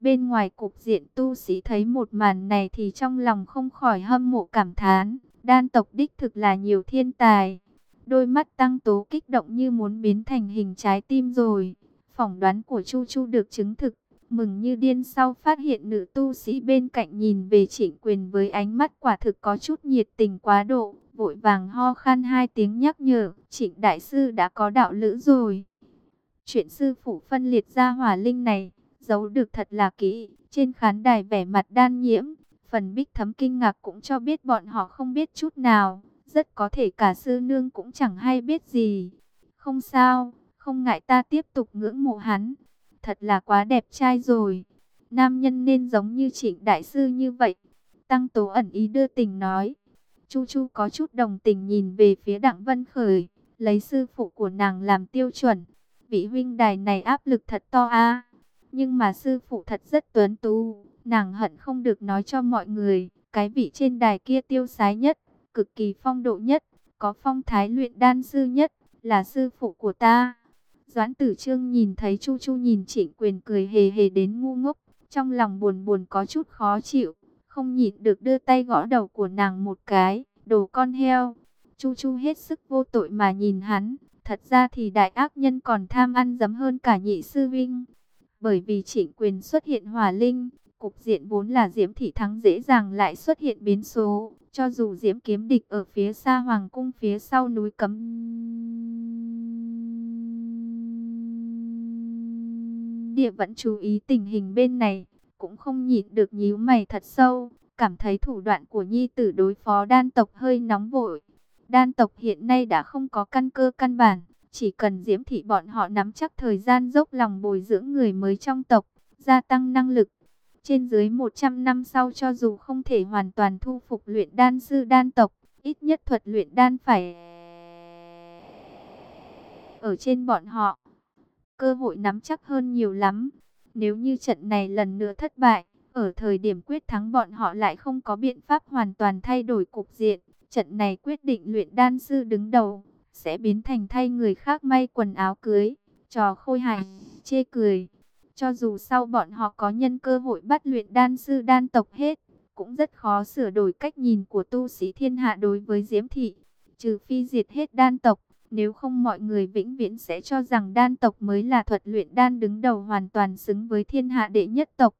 Bên ngoài cục diện tu sĩ thấy một màn này thì trong lòng không khỏi hâm mộ cảm thán, đan tộc đích thực là nhiều thiên tài. Đôi mắt tăng tố kích động như muốn biến thành hình trái tim rồi. Phỏng đoán của Chu Chu được chứng thực, mừng như điên sau phát hiện nữ tu sĩ bên cạnh nhìn về trịnh quyền với ánh mắt quả thực có chút nhiệt tình quá độ, vội vàng ho khan hai tiếng nhắc nhở, trịnh đại sư đã có đạo lữ rồi. Chuyện sư phụ phân liệt ra hỏa linh này, giấu được thật là kỹ, trên khán đài vẻ mặt đan nhiễm, phần bích thấm kinh ngạc cũng cho biết bọn họ không biết chút nào, rất có thể cả sư nương cũng chẳng hay biết gì. Không sao, không ngại ta tiếp tục ngưỡng mộ hắn, thật là quá đẹp trai rồi. Nam nhân nên giống như trịnh đại sư như vậy. Tăng tố ẩn ý đưa tình nói. Chu Chu có chút đồng tình nhìn về phía Đặng Vân Khởi, lấy sư phụ của nàng làm tiêu chuẩn. Vị huynh đài này áp lực thật to a. Nhưng mà sư phụ thật rất tuấn tú, nàng hận không được nói cho mọi người, cái vị trên đài kia tiêu sái nhất, cực kỳ phong độ nhất, có phong thái luyện đan sư nhất, là sư phụ của ta. Doãn tử trương nhìn thấy Chu Chu nhìn trịnh quyền cười hề hề đến ngu ngốc, trong lòng buồn buồn có chút khó chịu, không nhịn được đưa tay gõ đầu của nàng một cái, đồ con heo. Chu Chu hết sức vô tội mà nhìn hắn, thật ra thì đại ác nhân còn tham ăn dấm hơn cả nhị sư vinh. Bởi vì trịnh quyền xuất hiện hòa linh, cục diện vốn là diễm thị thắng dễ dàng lại xuất hiện biến số, cho dù diễm kiếm địch ở phía xa hoàng cung phía sau núi cấm địa vẫn chú ý tình hình bên này, cũng không nhịn được nhíu mày thật sâu, cảm thấy thủ đoạn của nhi tử đối phó đan tộc hơi nóng vội. Đan tộc hiện nay đã không có căn cơ căn bản, chỉ cần diễm thị bọn họ nắm chắc thời gian dốc lòng bồi dưỡng người mới trong tộc, gia tăng năng lực. Trên dưới 100 năm sau cho dù không thể hoàn toàn thu phục luyện đan sư đan tộc, ít nhất thuật luyện đan phải ở trên bọn họ cơ hội nắm chắc hơn nhiều lắm. Nếu như trận này lần nữa thất bại, ở thời điểm quyết thắng bọn họ lại không có biện pháp hoàn toàn thay đổi cục diện. Trận này quyết định luyện đan sư đứng đầu, sẽ biến thành thay người khác may quần áo cưới, trò khôi hài, chê cười. Cho dù sau bọn họ có nhân cơ hội bắt luyện đan sư đan tộc hết, cũng rất khó sửa đổi cách nhìn của tu sĩ thiên hạ đối với Diễm Thị. Trừ phi diệt hết đan tộc, nếu không mọi người vĩnh viễn sẽ cho rằng đan tộc mới là thuật luyện đan đứng đầu hoàn toàn xứng với thiên hạ đệ nhất tộc.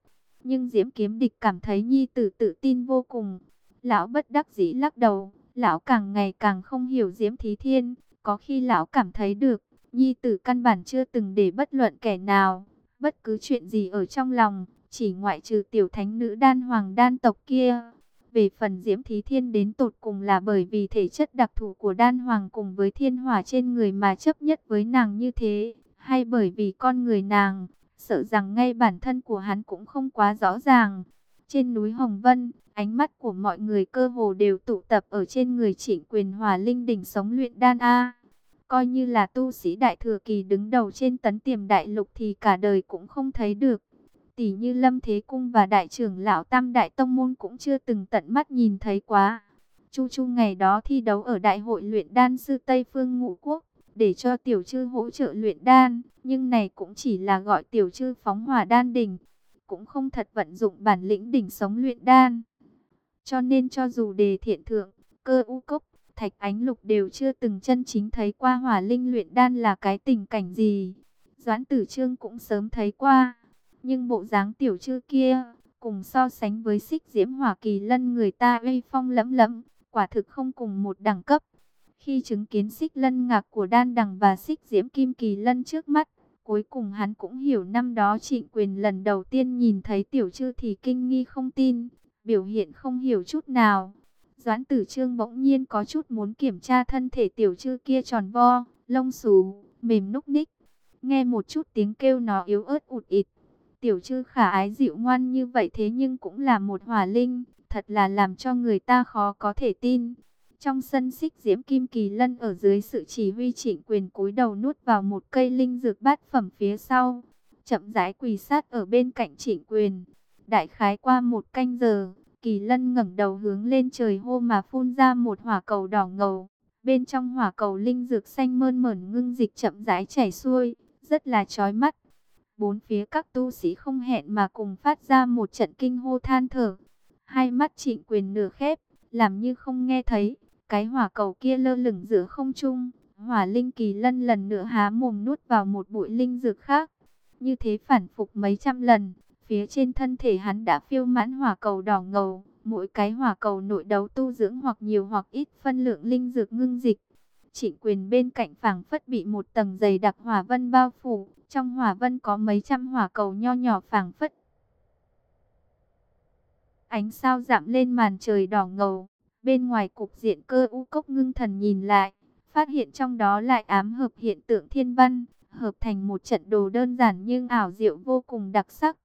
Nhưng Diễm Kiếm Địch cảm thấy nhi tử tự tin vô cùng. Lão bất đắc dĩ lắc đầu, lão càng ngày càng không hiểu Diễm Thí Thiên. Có khi lão cảm thấy được, nhi tử căn bản chưa từng để bất luận kẻ nào, bất cứ chuyện gì ở trong lòng, chỉ ngoại trừ tiểu thánh nữ đan hoàng đan tộc kia. Về phần Diễm Thí Thiên đến tột cùng là bởi vì thể chất đặc thù của đan hoàng cùng với thiên hỏa trên người mà chấp nhất với nàng như thế, hay bởi vì con người nàng, sợ rằng ngay bản thân của hắn cũng không quá rõ ràng. Trên núi Hồng Vân, ánh mắt của mọi người cơ hồ đều tụ tập ở trên người trịnh quyền hòa linh đỉnh sống luyện đan A. Coi như là tu sĩ đại thừa kỳ đứng đầu trên tấn tiềm đại lục thì cả đời cũng không thấy được tỷ như Lâm Thế Cung và đại trưởng lão Tam Đại Tông Môn cũng chưa từng tận mắt nhìn thấy quá. Chu Chu ngày đó thi đấu ở Đại hội luyện đan sư Tây Phương Ngũ Quốc, để cho tiểu trư hỗ trợ luyện đan, nhưng này cũng chỉ là gọi tiểu trư phóng hỏa đan đỉnh, cũng không thật vận dụng bản lĩnh đỉnh sống luyện đan. Cho nên cho dù đề thiện thượng, cơ u cốc, thạch ánh lục đều chưa từng chân chính thấy qua hỏa linh luyện đan là cái tình cảnh gì. Doãn tử trương cũng sớm thấy qua nhưng bộ dáng tiểu chư kia, cùng so sánh với xích diễm hỏa kỳ lân người ta uy phong lẫm lẫm, quả thực không cùng một đẳng cấp. Khi chứng kiến xích lân ngạc của đan đằng và xích diễm kim kỳ lân trước mắt, cuối cùng hắn cũng hiểu năm đó trịnh quyền lần đầu tiên nhìn thấy tiểu chư thì kinh nghi không tin, biểu hiện không hiểu chút nào. Doãn tử trương bỗng nhiên có chút muốn kiểm tra thân thể tiểu chư kia tròn vo, lông xù, mềm núc ních. Nghe một chút tiếng kêu nó yếu ớt ụt ịt, Tiểu chư khả ái dịu ngoan như vậy thế nhưng cũng là một hỏa linh, thật là làm cho người ta khó có thể tin. Trong sân xích diễm kim kỳ lân ở dưới sự chỉ huy trịnh quyền cúi đầu nuốt vào một cây linh dược bát phẩm phía sau. Chậm rãi quỳ sát ở bên cạnh trịnh quyền. Đại khái qua một canh giờ, kỳ lân ngẩng đầu hướng lên trời hô mà phun ra một hỏa cầu đỏ ngầu. Bên trong hỏa cầu linh dược xanh mơn mởn ngưng dịch chậm rãi chảy xuôi, rất là chói mắt. Bốn phía các tu sĩ không hẹn mà cùng phát ra một trận kinh hô than thở. Hai mắt trịnh quyền nửa khép, làm như không nghe thấy. Cái hỏa cầu kia lơ lửng giữa không trung. Hỏa linh kỳ lân lần nữa há mồm nuốt vào một bụi linh dược khác. Như thế phản phục mấy trăm lần. Phía trên thân thể hắn đã phiêu mãn hỏa cầu đỏ ngầu. Mỗi cái hỏa cầu nội đấu tu dưỡng hoặc nhiều hoặc ít phân lượng linh dược ngưng dịch. Trịnh quyền bên cạnh phảng phất bị một tầng dày đặc hỏa vân bao phủ. Trong hỏa vân có mấy trăm hỏa cầu nho nhỏ phảng phất. Ánh sao giảm lên màn trời đỏ ngầu. Bên ngoài cục diện cơ u cốc ngưng thần nhìn lại. Phát hiện trong đó lại ám hợp hiện tượng thiên văn. Hợp thành một trận đồ đơn giản nhưng ảo diệu vô cùng đặc sắc.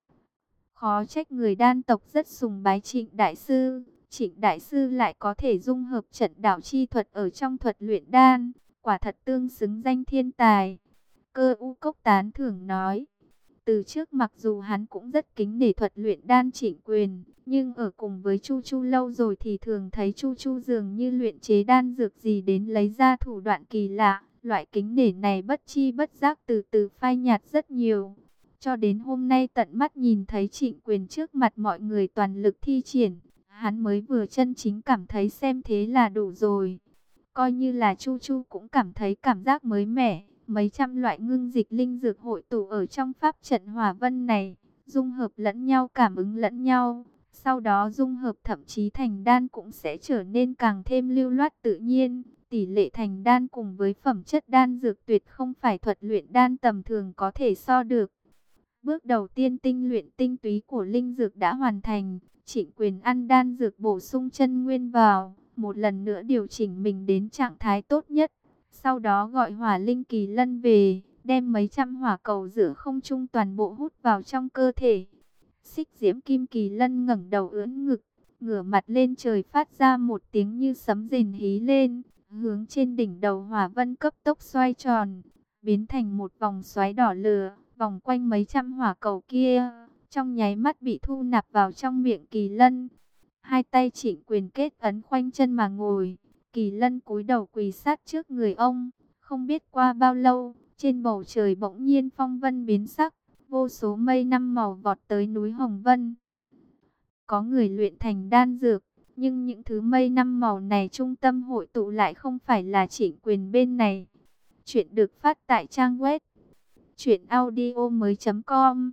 Khó trách người đan tộc rất sùng bái trịnh đại sư. Trịnh đại sư lại có thể dung hợp trận đạo chi thuật ở trong thuật luyện đan. Quả thật tương xứng danh thiên tài. Cơ u cốc tán thưởng nói. Từ trước mặc dù hắn cũng rất kính để thuật luyện đan trịnh quyền, nhưng ở cùng với Chu Chu lâu rồi thì thường thấy Chu Chu dường như luyện chế đan dược gì đến lấy ra thủ đoạn kỳ lạ. Loại kính nể này bất chi bất giác từ từ phai nhạt rất nhiều. Cho đến hôm nay tận mắt nhìn thấy trịnh quyền trước mặt mọi người toàn lực thi triển, hắn mới vừa chân chính cảm thấy xem thế là đủ rồi. Coi như là Chu Chu cũng cảm thấy cảm giác mới mẻ Mấy trăm loại ngưng dịch linh dược hội tụ ở trong pháp trận hỏa vân này, dung hợp lẫn nhau cảm ứng lẫn nhau. Sau đó dung hợp thậm chí thành đan cũng sẽ trở nên càng thêm lưu loát tự nhiên. Tỷ lệ thành đan cùng với phẩm chất đan dược tuyệt không phải thuật luyện đan tầm thường có thể so được. Bước đầu tiên tinh luyện tinh túy của linh dược đã hoàn thành. Trịnh quyền ăn đan dược bổ sung chân nguyên vào. Một lần nữa điều chỉnh mình đến trạng thái tốt nhất. Sau đó gọi hỏa linh kỳ lân về, đem mấy trăm hỏa cầu giữa không trung toàn bộ hút vào trong cơ thể. Xích diễm kim kỳ lân ngẩng đầu ưỡn ngực, ngửa mặt lên trời phát ra một tiếng như sấm rền hí lên, hướng trên đỉnh đầu hỏa vân cấp tốc xoay tròn, biến thành một vòng xoáy đỏ lửa, vòng quanh mấy trăm hỏa cầu kia, trong nháy mắt bị thu nạp vào trong miệng kỳ lân. Hai tay trịnh quyền kết ấn khoanh chân mà ngồi, Kỳ lân cúi đầu quỳ sát trước người ông. Không biết qua bao lâu, trên bầu trời bỗng nhiên phong vân biến sắc. Vô số mây năm màu vọt tới núi Hồng Vân. Có người luyện thành đan dược. Nhưng những thứ mây năm màu này trung tâm hội tụ lại không phải là trịnh quyền bên này. Chuyện được phát tại trang web. Chuyện audio mới.com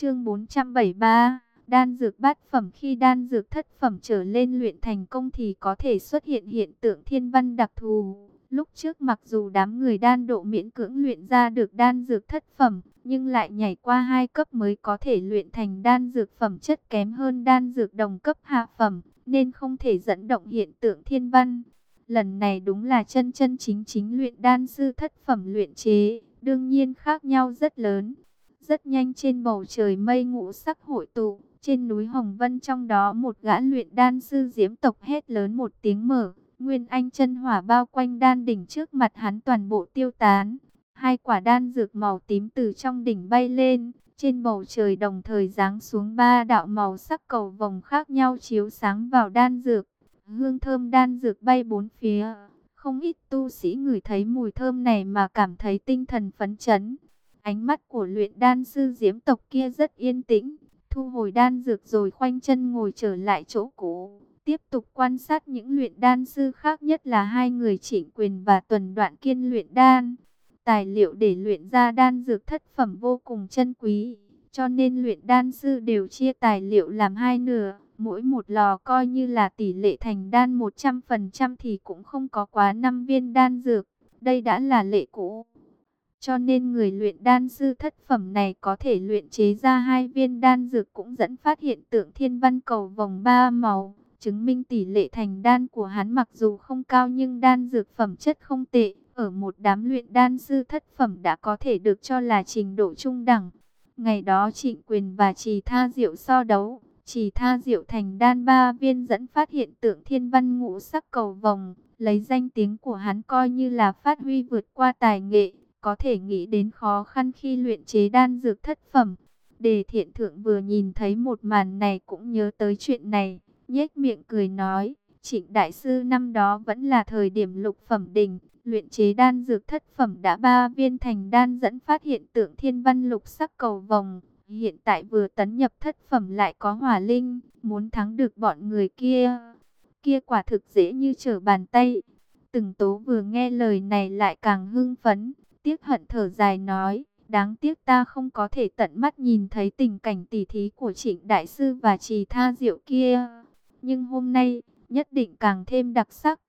Chương 473 Đan dược bát phẩm khi đan dược thất phẩm trở lên luyện thành công thì có thể xuất hiện hiện tượng thiên văn đặc thù. Lúc trước mặc dù đám người đan độ miễn cưỡng luyện ra được đan dược thất phẩm, nhưng lại nhảy qua hai cấp mới có thể luyện thành đan dược phẩm chất kém hơn đan dược đồng cấp hạ phẩm, nên không thể dẫn động hiện tượng thiên văn. Lần này đúng là chân chân chính chính luyện đan sư thất phẩm luyện chế, đương nhiên khác nhau rất lớn. Rất nhanh trên bầu trời mây ngũ sắc hội tụ, trên núi Hồng Vân trong đó một gã luyện đan sư diễm tộc hét lớn một tiếng mở. Nguyên Anh chân hỏa bao quanh đan đỉnh trước mặt hắn toàn bộ tiêu tán. Hai quả đan dược màu tím từ trong đỉnh bay lên. Trên bầu trời đồng thời giáng xuống ba đạo màu sắc cầu vòng khác nhau chiếu sáng vào đan dược. Hương thơm đan dược bay bốn phía. Không ít tu sĩ ngửi thấy mùi thơm này mà cảm thấy tinh thần phấn chấn. Ánh mắt của luyện đan sư diễm tộc kia rất yên tĩnh thu hồi đan dược rồi khoanh chân ngồi trở lại chỗ cũ. Tiếp tục quan sát những luyện đan sư khác nhất là hai người trịnh quyền và tuần đoạn kiên luyện đan. Tài liệu để luyện ra đan dược thất phẩm vô cùng chân quý, cho nên luyện đan sư đều chia tài liệu làm hai nửa. Mỗi một lò coi như là tỷ lệ thành đan 100% thì cũng không có quá 5 viên đan dược. Đây đã là lệ cũ. Cho nên người luyện đan sư thất phẩm này có thể luyện chế ra hai viên đan dược cũng dẫn phát hiện tượng thiên văn cầu vòng ba màu. Chứng minh tỷ lệ thành đan của hắn mặc dù không cao nhưng đan dược phẩm chất không tệ. Ở một đám luyện đan sư thất phẩm đã có thể được cho là trình độ trung đẳng. Ngày đó trịnh quyền và trì tha diệu so đấu. Trì tha diệu thành đan ba viên dẫn phát hiện tượng thiên văn ngũ sắc cầu vòng lấy danh tiếng của hắn coi như là phát huy vượt qua tài nghệ, có thể nghĩ đến khó khăn khi luyện chế đan dược thất phẩm. Đề thiện thượng vừa nhìn thấy một màn này cũng nhớ tới chuyện này, nhếch miệng cười nói, trịnh đại sư năm đó vẫn là thời điểm lục phẩm đỉnh, luyện chế đan dược thất phẩm đã ba viên thành đan dẫn phát hiện tượng thiên văn lục sắc cầu vòng. Hiện tại vừa tấn nhập thất phẩm lại có hỏa linh, muốn thắng được bọn người kia. Kia quả thực dễ như trở bàn tay. Từng tố vừa nghe lời này lại càng hưng phấn, tiếc hận thở dài nói, đáng tiếc ta không có thể tận mắt nhìn thấy tình cảnh tỉ thí của trịnh đại sư và trì tha diệu kia. Nhưng hôm nay, nhất định càng thêm đặc sắc.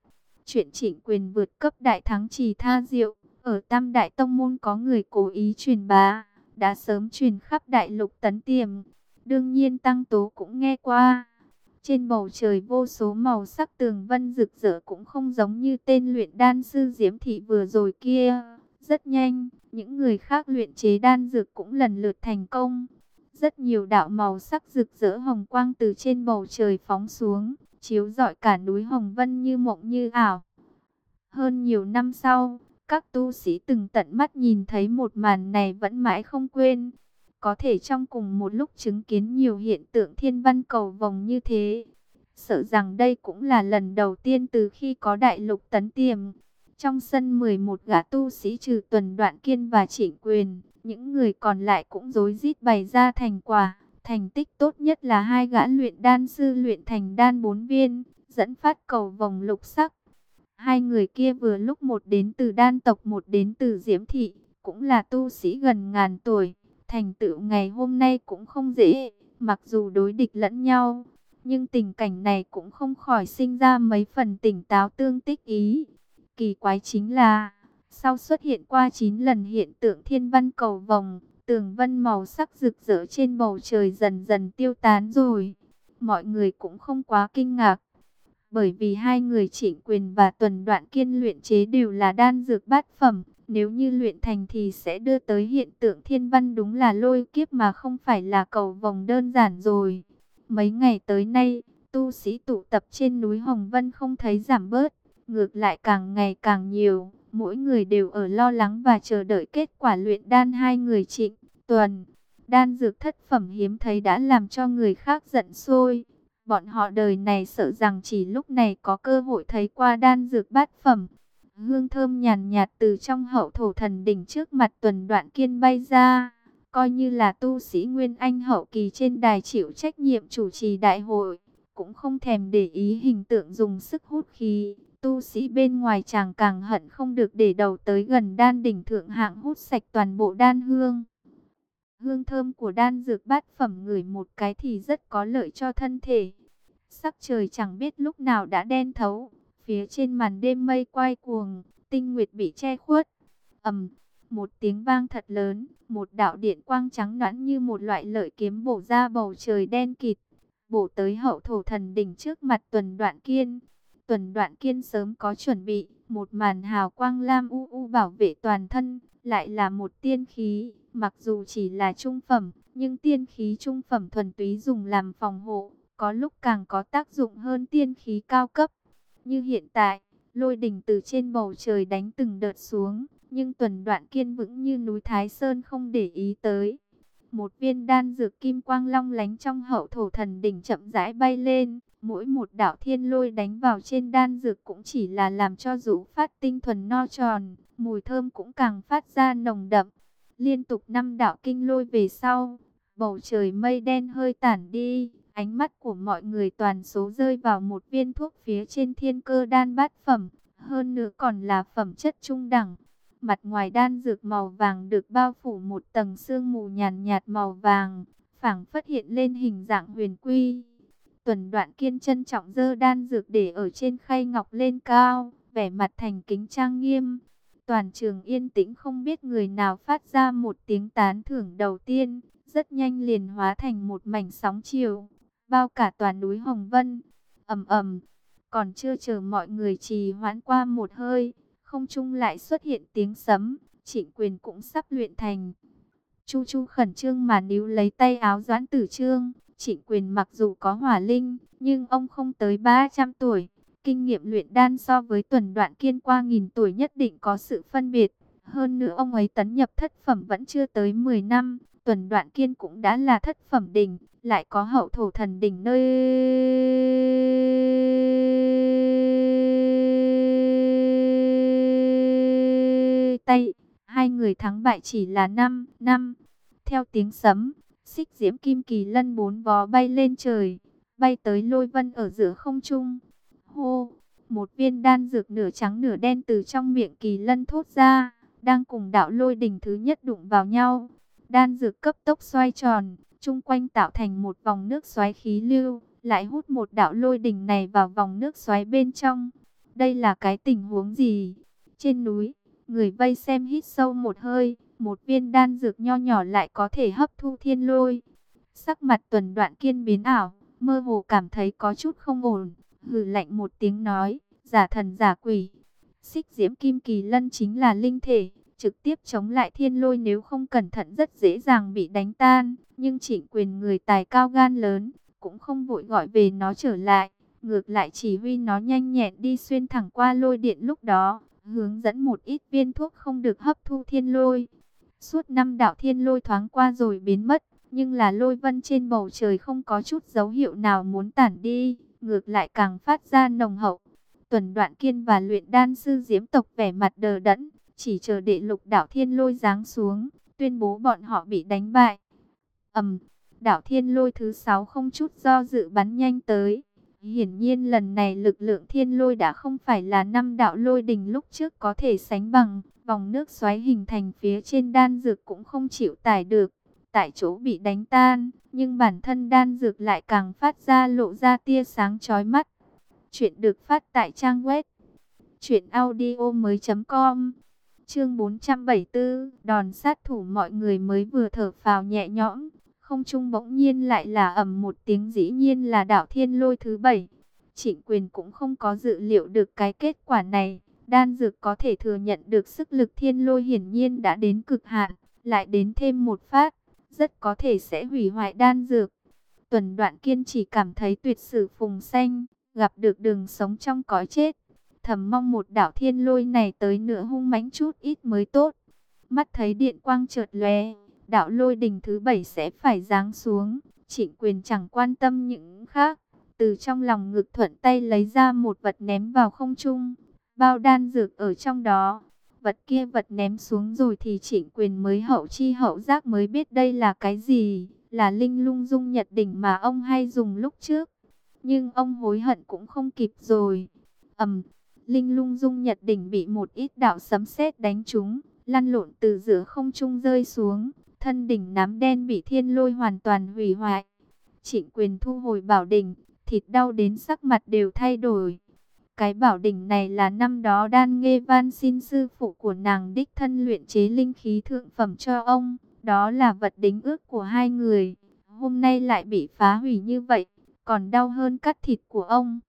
Chuyện trịnh quyền vượt cấp đại thắng trì tha diệu, ở Tam Đại Tông Môn có người cố ý truyền bá, đã sớm truyền khắp đại lục tấn tiềm. Đương nhiên Tăng Tố cũng nghe qua. Trên bầu trời vô số màu sắc tường vân rực rỡ cũng không giống như tên luyện đan sư Diễm Thị vừa rồi kia. Rất nhanh, những người khác luyện chế đan dược cũng lần lượt thành công. Rất nhiều đạo màu sắc rực rỡ hồng quang từ trên bầu trời phóng xuống, chiếu rọi cả núi Hồng Vân như mộng như ảo. Hơn nhiều năm sau, các tu sĩ từng tận mắt nhìn thấy một màn này vẫn mãi không quên. Có thể trong cùng một lúc chứng kiến nhiều hiện tượng thiên văn cầu vòng như thế. Sợ rằng đây cũng là lần đầu tiên từ khi có đại lục tấn tiềm. Trong sân 11 gã tu sĩ trừ tuần đoạn kiên và trịnh quyền, những người còn lại cũng rối rít bày ra thành quả. Thành tích tốt nhất là hai gã luyện đan sư luyện thành đan bốn viên, dẫn phát cầu vòng lục sắc. Hai người kia vừa lúc một đến từ đan tộc một đến từ diễm thị, cũng là tu sĩ gần ngàn tuổi. Thành tựu ngày hôm nay cũng không dễ, mặc dù đối địch lẫn nhau. Nhưng tình cảnh này cũng không khỏi sinh ra mấy phần tỉnh táo tương tích ý. Kỳ quái chính là, sau xuất hiện qua 9 lần hiện tượng thiên văn cầu vòng, tường vân màu sắc rực rỡ trên bầu trời dần dần tiêu tán rồi. Mọi người cũng không quá kinh ngạc, bởi vì hai người trịnh quyền và tuần đoạn kiên luyện chế đều là đan dược bát phẩm. Nếu như luyện thành thì sẽ đưa tới hiện tượng thiên văn đúng là lôi kiếp mà không phải là cầu vòng đơn giản rồi. Mấy ngày tới nay, tu sĩ tụ tập trên núi Hồng Vân không thấy giảm bớt, ngược lại càng ngày càng nhiều. Mỗi người đều ở lo lắng và chờ đợi kết quả luyện đan hai người trịnh, tuần. Đan dược thất phẩm hiếm thấy đã làm cho người khác giận sôi. Bọn họ đời này sợ rằng chỉ lúc này có cơ hội thấy qua đan dược bát phẩm. Hương thơm nhàn nhạt từ trong hậu thổ thần đỉnh trước mặt tuần đoạn kiên bay ra. Coi như là tu sĩ Nguyên Anh hậu kỳ trên đài chịu trách nhiệm chủ trì đại hội. Cũng không thèm để ý hình tượng dùng sức hút khí. Tu sĩ bên ngoài chàng càng hận không được để đầu tới gần đan đỉnh thượng hạng hút sạch toàn bộ đan hương. Hương thơm của đan dược bát phẩm ngửi một cái thì rất có lợi cho thân thể. Sắc trời chẳng biết lúc nào đã đen thấu, phía trên màn đêm mây quay cuồng, tinh nguyệt bị che khuất. ầm, một tiếng vang thật lớn, một đạo điện quang trắng nõn như một loại lợi kiếm bổ ra bầu trời đen kịt, bổ tới hậu thổ thần đỉnh trước mặt tuần đoạn kiên. Tuần đoạn kiên sớm có chuẩn bị, một màn hào quang lam u u bảo vệ toàn thân, lại là một tiên khí, mặc dù chỉ là trung phẩm, nhưng tiên khí trung phẩm thuần túy dùng làm phòng hộ, có lúc càng có tác dụng hơn tiên khí cao cấp. Như hiện tại, lôi đỉnh từ trên bầu trời đánh từng đợt xuống, nhưng tuần đoạn kiên vững như núi Thái Sơn không để ý tới. Một viên đan dược kim quang long lánh trong hậu thổ thần đỉnh chậm rãi bay lên, mỗi một đạo thiên lôi đánh vào trên đan dược cũng chỉ là làm cho rũ phát tinh thuần no tròn, mùi thơm cũng càng phát ra nồng đậm. Liên tục năm đạo kinh lôi về sau, bầu trời mây đen hơi tản đi, Ánh mắt của mọi người toàn số rơi vào một viên thuốc phía trên thiên cơ đan bát phẩm, hơn nữa còn là phẩm chất trung đẳng. Mặt ngoài đan dược màu vàng được bao phủ một tầng sương mù nhàn nhạt màu vàng, phảng phất hiện lên hình dạng huyền quy. Tuần đoạn kiên trân trọng dơ đan dược để ở trên khay ngọc lên cao, vẻ mặt thành kính trang nghiêm. Toàn trường yên tĩnh không biết người nào phát ra một tiếng tán thưởng đầu tiên, rất nhanh liền hóa thành một mảnh sóng chiều bao cả toàn núi Hồng Vân. ầm ầm, còn chưa chờ mọi người trì hoãn qua một hơi, không trung lại xuất hiện tiếng sấm, Trịnh Quyền cũng sắp luyện thành. Chu Chu khẩn trương mà níu lấy tay áo Doãn Tử Trương, Trịnh Quyền mặc dù có hỏa linh, nhưng ông không tới 300 tuổi, kinh nghiệm luyện đan so với tuần đoạn kiên qua nghìn tuổi nhất định có sự phân biệt. Hơn nữa ông ấy tấn nhập thất phẩm vẫn chưa tới 10 năm, tuần đoạn kiên cũng đã là thất phẩm đỉnh, lại có hậu thổ thần đỉnh nơi tay. Hai người thắng bại chỉ là năm năm. Theo tiếng sấm, xích diễm kim kỳ lân bốn vó bay lên trời, bay tới lôi vân ở giữa không trung. Hô, một viên đan dược nửa trắng nửa đen từ trong miệng kỳ lân thốt ra, đang cùng đạo lôi đỉnh thứ nhất đụng vào nhau. Đan dược cấp tốc xoay tròn, chung quanh tạo thành một vòng nước xoáy khí lưu, lại hút một đạo lôi đỉnh này vào vòng nước xoáy bên trong. Đây là cái tình huống gì? Trên núi, người vây xem hít sâu một hơi, một viên đan dược nho nhỏ lại có thể hấp thu thiên lôi. Sắc mặt tuần đoạn kiên biến ảo, mơ hồ cảm thấy có chút không ổn, hừ lạnh một tiếng nói, giả thần giả quỷ. Xích diễm kim kỳ lân chính là linh thể, trực tiếp chống lại thiên lôi nếu không cẩn thận rất dễ dàng bị đánh tan. Nhưng trịnh quyền người tài cao gan lớn, cũng không vội gọi về nó trở lại. Ngược lại chỉ huy nó nhanh nhẹn đi xuyên thẳng qua lôi điện lúc đó, hướng dẫn một ít viên thuốc không được hấp thu thiên lôi. Suốt năm đạo thiên lôi thoáng qua rồi biến mất, nhưng là lôi vân trên bầu trời không có chút dấu hiệu nào muốn tản đi, ngược lại càng phát ra nồng hậu. Tuần đoạn kiên và luyện đan sư diễm tộc vẻ mặt đờ đẫn, chỉ chờ đệ lục đảo thiên lôi giáng xuống, tuyên bố bọn họ bị đánh bại. ầm, đảo thiên lôi thứ sáu không chút do dự bắn nhanh tới. Hiển nhiên lần này lực lượng thiên lôi đã không phải là năm đạo lôi đình lúc trước có thể sánh bằng. Vòng nước xoáy hình thành phía trên đan dược cũng không chịu tải được. Tại chỗ bị đánh tan, nhưng bản thân đan dược lại càng phát ra lộ ra tia sáng chói mắt. Chuyện được phát tại trang web chuyện audio mới.com Chương 474, đòn sát thủ mọi người mới vừa thở phào nhẹ nhõm, không trung bỗng nhiên lại là ầm một tiếng dĩ nhiên là đảo thiên lôi thứ bảy. Trịnh quyền cũng không có dự liệu được cái kết quả này, đan dược có thể thừa nhận được sức lực thiên lôi hiển nhiên đã đến cực hạn, lại đến thêm một phát, rất có thể sẽ hủy hoại đan dược. Tuần đoạn kiên chỉ cảm thấy tuyệt sử phùng xanh, gặp được đường sống trong cõi chết thầm mong một đảo thiên lôi này tới nửa hung mãnh chút ít mới tốt. Mắt thấy điện quang chợt lóe, đạo lôi đỉnh thứ bảy sẽ phải giáng xuống. Trịnh quyền chẳng quan tâm những khác, từ trong lòng ngực thuận tay lấy ra một vật ném vào không trung, bao đan dược ở trong đó. Vật kia vật ném xuống rồi thì trịnh quyền mới hậu chi hậu giác mới biết đây là cái gì, là linh lung dung nhật đỉnh mà ông hay dùng lúc trước. Nhưng ông hối hận cũng không kịp rồi. ầm Linh lung dung nhật đỉnh bị một ít đạo sấm sét đánh trúng, lăn lộn từ giữa không trung rơi xuống, thân đỉnh nám đen bị thiên lôi hoàn toàn hủy hoại. Trịnh quyền thu hồi bảo đỉnh, thịt đau đến sắc mặt đều thay đổi. Cái bảo đỉnh này là năm đó đan nghe van xin sư phụ của nàng đích thân luyện chế linh khí thượng phẩm cho ông. Đó là vật đính ước của hai người. Hôm nay lại bị phá hủy như vậy, còn đau hơn cắt thịt của ông.